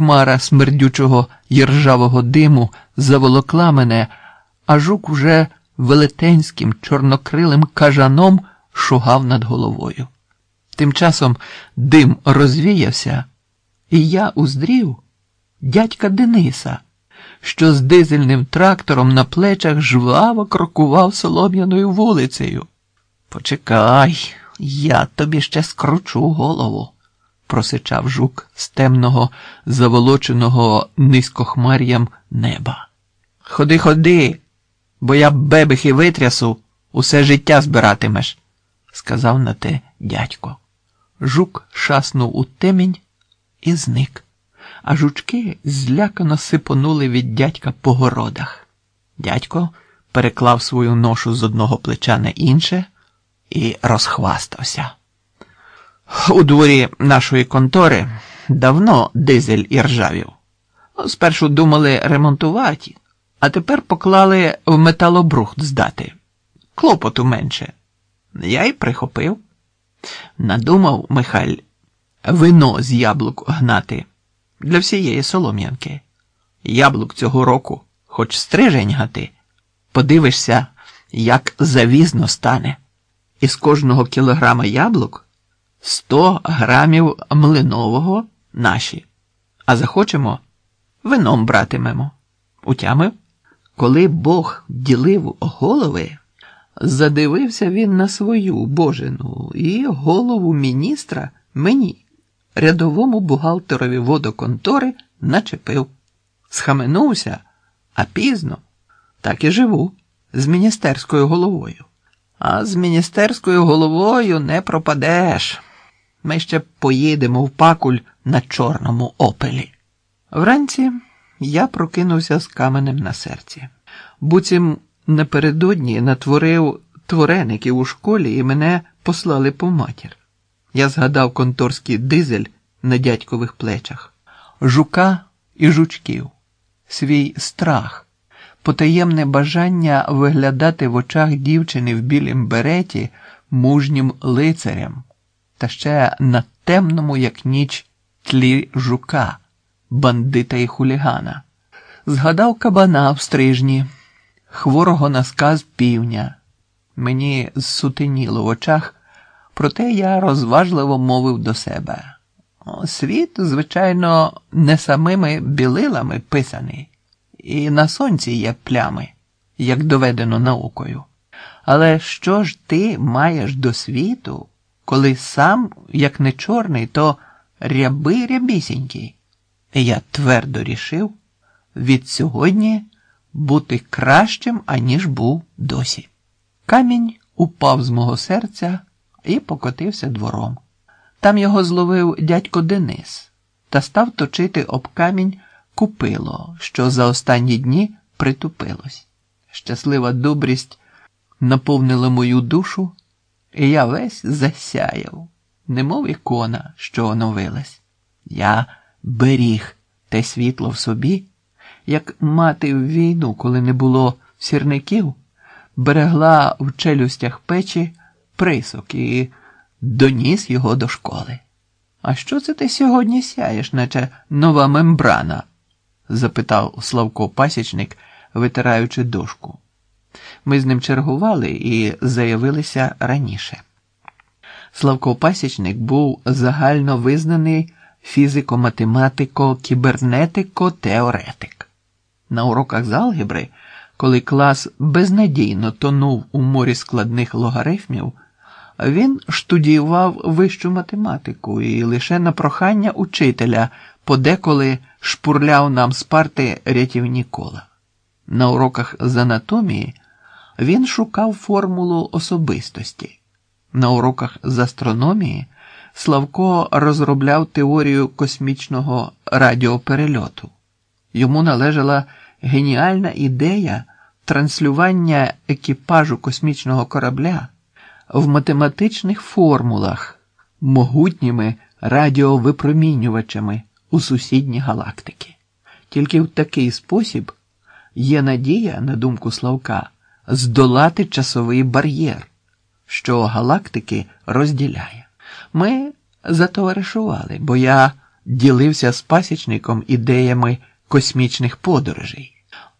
хмара смердючого єржавого диму заволокла мене, а жук уже велетенським чорнокрилим кажаном шугав над головою. Тим часом дим розвіявся, і я уздрів дядька Дениса, що з дизельним трактором на плечах жваво крокував солом'яною вулицею. Почекай, я тобі ще скручу голову, просичав жук з темного, заволоченого низькохмар'ям неба. Ходи, ходи, бо я бебехи витрясу, усе життя збиратимеш, сказав на те дядько. Жук шаснув у темінь і зник, а жучки злякано сипонули від дядька по городах. Дядько переклав свою ношу з одного плеча на інше і розхвастався. У дворі нашої контори давно дизель і ржавів. Спершу думали ремонтувати, а тепер поклали в металобрухт здати. Клопоту менше. Я й прихопив. Надумав Михаль вино з яблук гнати для всієї солом'янки. Яблук цього року, хоч стрижень гати, подивишся, як завізно стане. Із кожного кілограма яблук 100 грамів млинового наші, а захочемо, вином братимемо. Утямив? Коли Бог ділив голови, задивився він на свою божину і голову міністра мені, рядовому бухгалтерові водоконтори, начепив. Схаменувся, а пізно так і живу з міністерською головою. А з міністерською головою не пропадеш. Ми ще поїдемо в пакуль на чорному опелі. Вранці я прокинувся з каменем на серці. Буцім напередодні натворив твореників у школі і мене послали по матір. Я згадав конторський дизель на дядькових плечах, жука і жучків, свій страх, потаємне бажання виглядати в очах дівчини в білім береті мужнім лицарем, та ще на темному, як ніч, тлі жука, бандита і хулігана. Згадав кабана в стрижні, хворого на сказ півня. Мені зсутеніло в очах, проте я розважливо мовив до себе. Світ, звичайно, не самими білилами писаний, і на сонці є плями, як доведено наукою. Але що ж ти маєш до світу, коли сам, як не чорний, то ряби рябісінький? Я твердо рішив від сьогодні бути кращим, аніж був досі. Камінь упав з мого серця і покотився двором. Там його зловив дядько Денис та став точити об камінь купило, що за останні дні притупилось. Щаслива добрість наповнила мою душу, і я весь засяяв, немов ікона, що оновилась. Я беріг те світло в собі, як мати в війну, коли не було сірників, берегла в челюстях печі присок і доніс його до школи. А що це ти сьогодні сяєш, наче нова мембрана? запитав Славко пасічник, витираючи дошку. Ми з ним чергували і заявилися раніше. Славко Пасічник був загально визнаний фізико-математико-кібернетико-теоретик. На уроках з алгебри, коли клас безнадійно тонув у морі складних логарифмів, він штудіював вищу математику і лише на прохання учителя подеколи шпурляв нам з парти рятівні кола. На уроках з анатомії він шукав формулу особистості. На уроках з астрономії Славко розробляв теорію космічного радіоперельоту. Йому належала геніальна ідея транслювання екіпажу космічного корабля в математичних формулах могутніми радіовипромінювачами у сусідні галактики. Тільки в такий спосіб є надія, на думку Славка, здолати часовий бар'єр, що галактики розділяє. Ми затоваришували, бо я ділився з пасічником ідеями космічних подорожей.